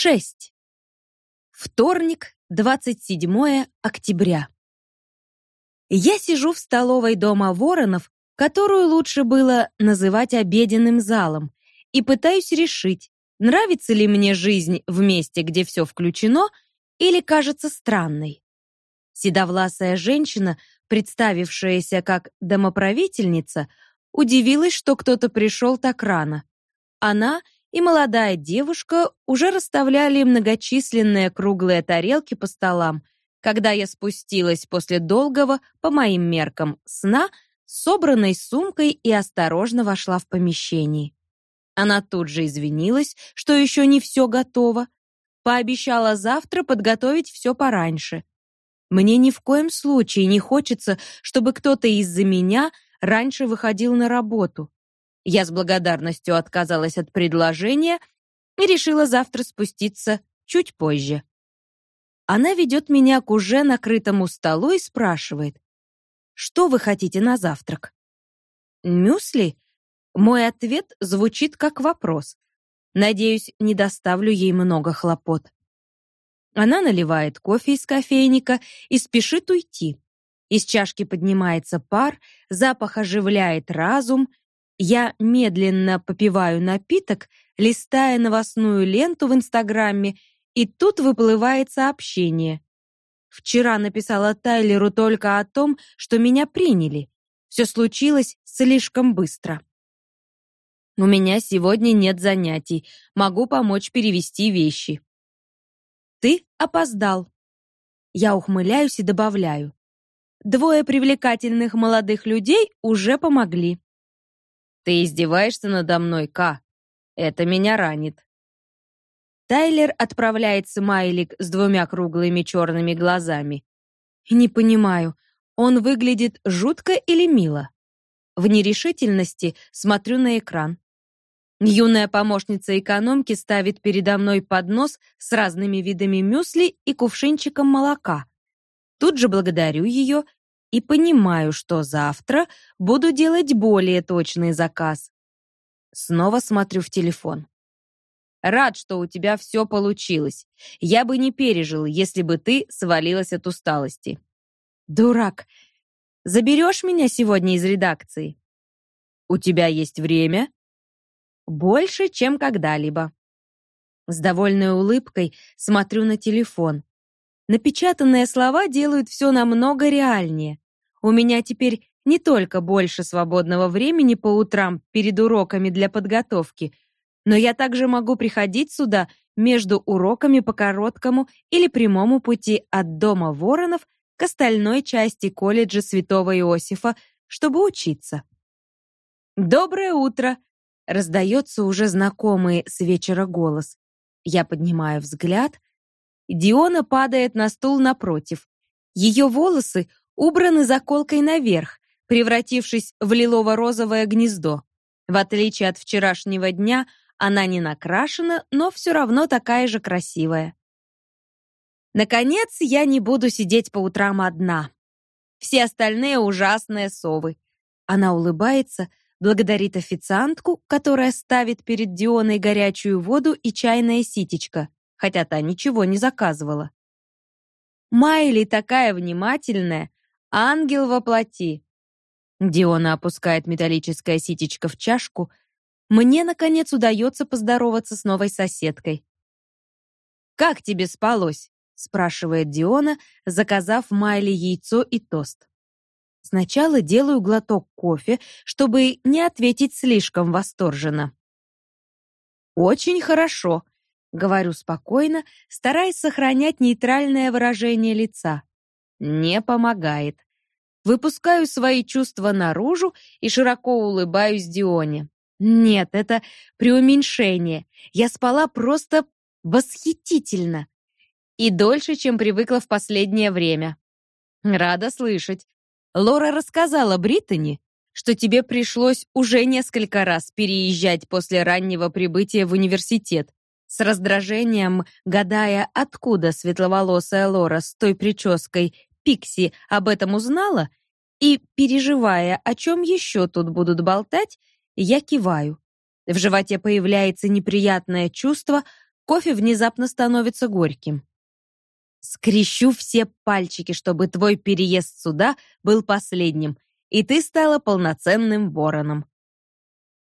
6. Вторник, 27 октября. Я сижу в столовой дома Воронов, которую лучше было называть обеденным залом, и пытаюсь решить, нравится ли мне жизнь в месте, где все включено, или кажется странной. Седовласая женщина, представившаяся как домоправительница, удивилась, что кто-то пришел так рано. Она — и молодая девушка уже расставляли многочисленные круглые тарелки по столам, когда я спустилась после долгого, по моим меркам, сна собранной сумкой и осторожно вошла в помещение. Она тут же извинилась, что еще не все готово, пообещала завтра подготовить все пораньше. Мне ни в коем случае не хочется, чтобы кто-то из-за меня раньше выходил на работу. Я с благодарностью отказалась от предложения и решила завтра спуститься чуть позже. Она ведет меня к уже накрытому столу и спрашивает: "Что вы хотите на завтрак?" "Мюсли?" Мой ответ звучит как вопрос. Надеюсь, не доставлю ей много хлопот. Она наливает кофе из кофейника и спешит уйти. Из чашки поднимается пар, запах оживляет разум, я медленно попиваю напиток, листая новостную ленту в Инстаграме, и тут выплывает сообщение. Вчера написала Тайлеру только о том, что меня приняли. Все случилось слишком быстро. У меня сегодня нет занятий. Могу помочь перевести вещи. Ты опоздал. Я ухмыляюсь и добавляю: двое привлекательных молодых людей уже помогли. Ты издеваешься надо мной, Ка? Это меня ранит. Тайлер отправляет смайлик с двумя круглыми черными глазами. Не понимаю, он выглядит жутко или мило? В нерешительности смотрю на экран. Юная помощница экономки ставит передо мной поднос с разными видами мюсли и кувшинчиком молока. Тут же благодарю ее и понимаю, что завтра буду делать более точный заказ. Снова смотрю в телефон. Рад, что у тебя все получилось. Я бы не пережил, если бы ты свалилась от усталости. Дурак. Заберешь меня сегодня из редакции? У тебя есть время? Больше, чем когда-либо. С довольной улыбкой смотрю на телефон. Напечатанные слова делают все намного реальнее. У меня теперь не только больше свободного времени по утрам перед уроками для подготовки, но я также могу приходить сюда между уроками по короткому или прямому пути от дома Воронов к остальной части колледжа Святого Иосифа, чтобы учиться. Доброе утро, раздается уже знакомый с вечера голос. Я поднимаю взгляд, Диона падает на стул напротив. Ее волосы убраны заколкой наверх, превратившись в лилово-розовое гнездо. В отличие от вчерашнего дня, она не накрашена, но все равно такая же красивая. Наконец, я не буду сидеть по утрам одна. Все остальные ужасные совы. Она улыбается, благодарит официантку, которая ставит перед Дионой горячую воду и чайное ситечко хотя та ничего не заказывала. Майли такая внимательная, ангел во плоти. Диона опускает металлическое ситечко в чашку. Мне наконец удается поздороваться с новой соседкой. Как тебе спалось? спрашивает Диона, заказав Майли яйцо и тост. Сначала делаю глоток кофе, чтобы не ответить слишком восторженно. Очень хорошо, Говорю спокойно, стараясь сохранять нейтральное выражение лица. Не помогает. Выпускаю свои чувства наружу и широко улыбаюсь Дионе. Нет, это преуменьшение. Я спала просто восхитительно. И дольше, чем привыкла в последнее время. Рада слышать. Лора рассказала Британи, что тебе пришлось уже несколько раз переезжать после раннего прибытия в университет. С раздражением, гадая, откуда светловолосая Лора с той прической Пикси об этом узнала, и переживая, о чем еще тут будут болтать, я киваю. В животе появляется неприятное чувство, кофе внезапно становится горьким. Скрещу все пальчики, чтобы твой переезд сюда был последним, и ты стала полноценным вороном.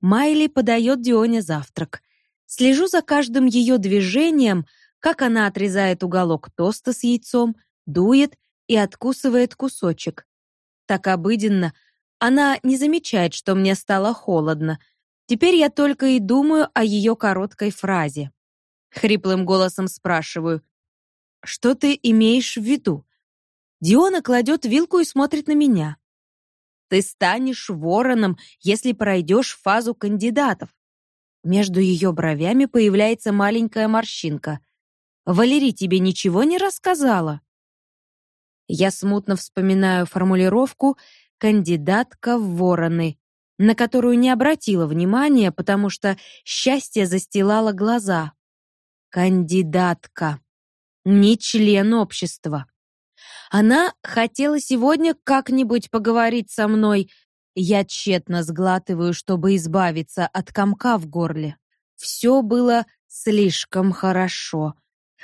Майли подает Дионе завтрак. Слежу за каждым ее движением, как она отрезает уголок тоста с яйцом, дует и откусывает кусочек. Так обыденно, она не замечает, что мне стало холодно. Теперь я только и думаю о ее короткой фразе. Хриплым голосом спрашиваю: "Что ты имеешь в виду?" Диона кладет вилку и смотрит на меня. Ты станешь вороном, если пройдешь фазу кандидатов. Между ее бровями появляется маленькая морщинка. Валерий тебе ничего не рассказала? Я смутно вспоминаю формулировку кандидатка в вороны, на которую не обратила внимания, потому что счастье застилало глаза. Кандидатка, не член общества. Она хотела сегодня как-нибудь поговорить со мной. Я тщетно сглатываю, чтобы избавиться от комка в горле. Все было слишком хорошо.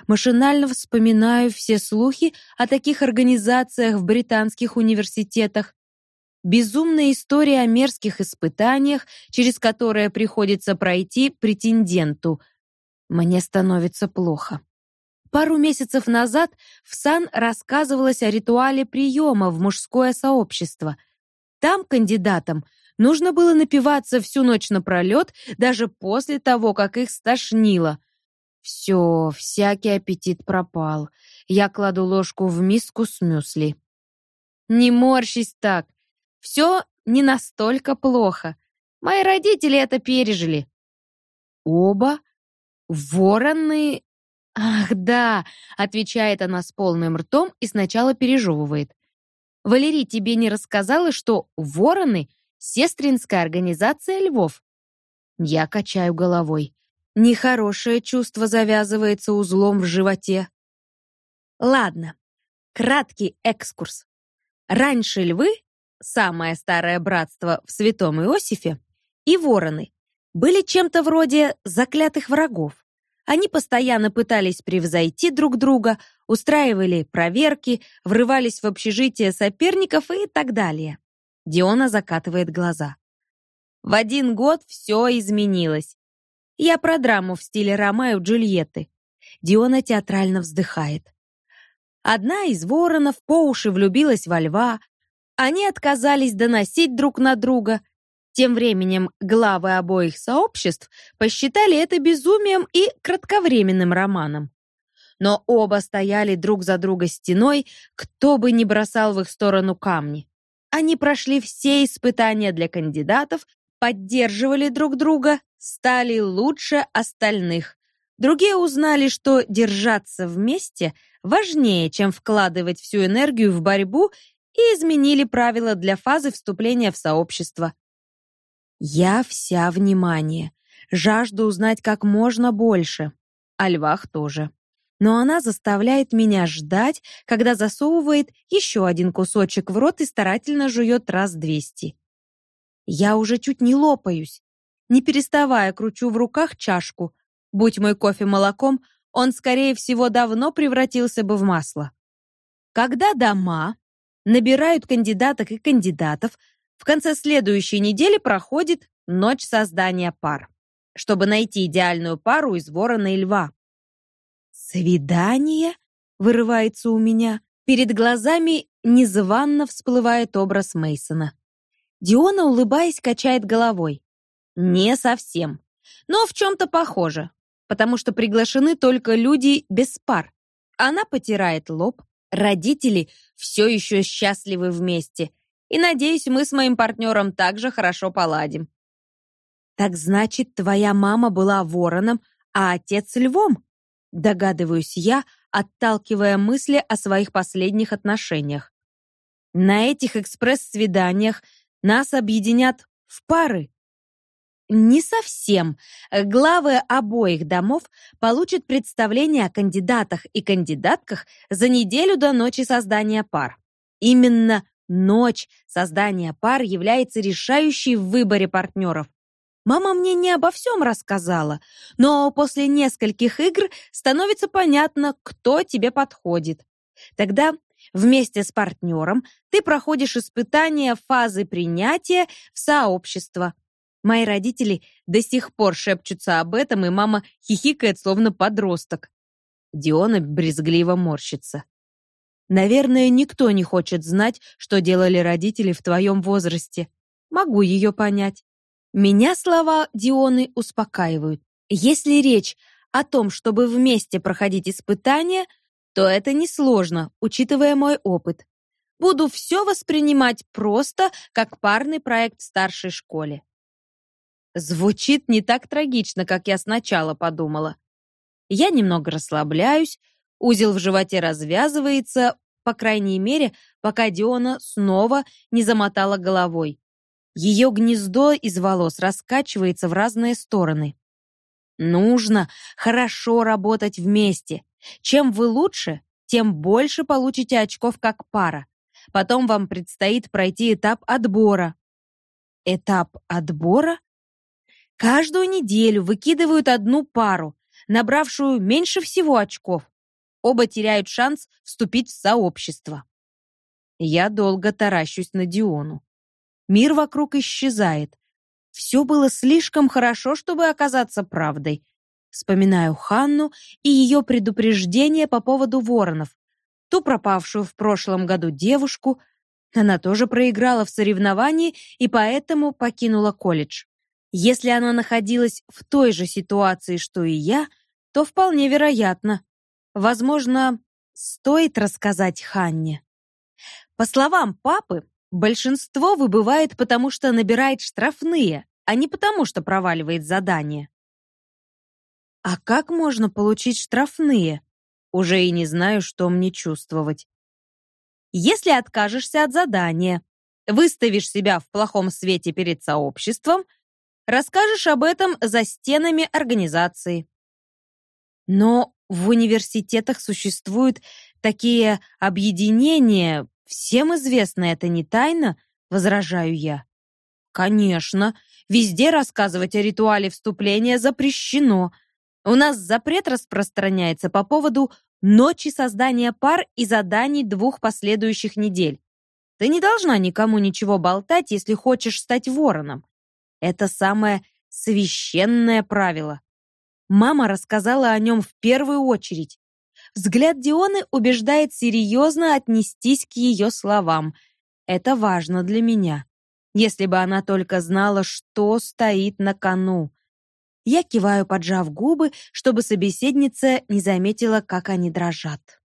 Машинально вспоминаю все слухи о таких организациях в британских университетах. Безумная история о мерзких испытаниях, через которые приходится пройти претенденту. Мне становится плохо. Пару месяцев назад в Сан рассказывалось о ритуале приема в мужское сообщество. Там кандидатам нужно было напиваться всю ночь напролет, даже после того, как их стошнило – все, всякий аппетит пропал. Я кладу ложку в миску с мюсли. Не морщись так. Все не настолько плохо. Мои родители это пережили. Оба вороны. Ах, да, отвечает она с полным ртом и сначала пережевывает. Валерий тебе не рассказала, что вороны сестринская организация львов? Я качаю головой. Нехорошее чувство завязывается узлом в животе. Ладно, краткий экскурс. Раньше львы, самое старое братство в Святом Иосифе, и вороны были чем-то вроде заклятых врагов. Они постоянно пытались превзойти друг друга, устраивали проверки, врывались в общежитие соперников и так далее. Диона закатывает глаза. В один год все изменилось. Я про драму в стиле Ромео и Джульетты. Диона театрально вздыхает. Одна из воронов по уши влюбилась во льва. Они отказались доносить друг на друга. Тем временем главы обоих сообществ посчитали это безумием и кратковременным романом. Но оба стояли друг за друга стеной, кто бы ни бросал в их сторону камни. Они прошли все испытания для кандидатов, поддерживали друг друга, стали лучше остальных. Другие узнали, что держаться вместе важнее, чем вкладывать всю энергию в борьбу, и изменили правила для фазы вступления в сообщество. Я вся внимание, жажду узнать как можно больше. О львах тоже. Но она заставляет меня ждать, когда засовывает еще один кусочек в рот и старательно жует раз двести. Я уже чуть не лопаюсь. Не переставая кручу в руках чашку. Будь мой кофе молоком, он, скорее всего, давно превратился бы в масло. Когда дома набирают кандидаток и кандидатов, в конце следующей недели проходит ночь создания пар, чтобы найти идеальную пару из ворона и льва. «Свидание?» — вырывается у меня. Перед глазами незванно всплывает образ Мейсона. Диона, улыбаясь, качает головой. Не совсем. Но в чем-то похоже, потому что приглашены только люди без пар. Она потирает лоб. Родители все еще счастливы вместе. И надеюсь, мы с моим партнером также хорошо поладим. Так значит, твоя мама была вороном, а отец львом? Догадываюсь я, отталкивая мысли о своих последних отношениях. На этих экспресс-свиданиях нас объединят в пары. Не совсем. Главы обоих домов получат представление о кандидатах и кандидатках за неделю до ночи создания пар. Именно ночь создания пар является решающей в выборе партнеров. Мама мне не обо всем рассказала, но после нескольких игр становится понятно, кто тебе подходит. Тогда вместе с партнером ты проходишь испытания фазы принятия в сообщество. Мои родители до сих пор шепчутся об этом, и мама хихикает, словно подросток. Диона брезгливо морщится. Наверное, никто не хочет знать, что делали родители в твоем возрасте. Могу ее понять. Меня слова Дионы успокаивают. Если речь о том, чтобы вместе проходить испытания, то это несложно, учитывая мой опыт. Буду все воспринимать просто как парный проект в старшей школе. Звучит не так трагично, как я сначала подумала. Я немного расслабляюсь, узел в животе развязывается, по крайней мере, пока Диона снова не замотала головой. Ее гнездо из волос раскачивается в разные стороны. Нужно хорошо работать вместе. Чем вы лучше, тем больше получите очков как пара. Потом вам предстоит пройти этап отбора. Этап отбора? Каждую неделю выкидывают одну пару, набравшую меньше всего очков. Оба теряют шанс вступить в сообщество. Я долго таращусь на Диону. Мир вокруг исчезает. Все было слишком хорошо, чтобы оказаться правдой. Вспоминаю Ханну и ее предупреждение по поводу воронов. Ту пропавшую в прошлом году девушку. Она тоже проиграла в соревновании и поэтому покинула колледж. Если она находилась в той же ситуации, что и я, то вполне вероятно. Возможно, стоит рассказать Ханне. По словам папы, Большинство выбывает потому, что набирает штрафные, а не потому, что проваливает задание. А как можно получить штрафные? Уже и не знаю, что мне чувствовать. Если откажешься от задания, выставишь себя в плохом свете перед сообществом, расскажешь об этом за стенами организации. Но в университетах существуют такие объединения, Всем известно это не тайна, возражаю я. Конечно, везде рассказывать о ритуале вступления запрещено. У нас запрет распространяется по поводу ночи создания пар и заданий двух последующих недель. Ты не должна никому ничего болтать, если хочешь стать вороном. Это самое священное правило. Мама рассказала о нем в первую очередь. Взгляд Дионы убеждает серьезно отнестись к ее словам. Это важно для меня. Если бы она только знала, что стоит на кону. Я киваю, поджав губы, чтобы собеседница не заметила, как они дрожат.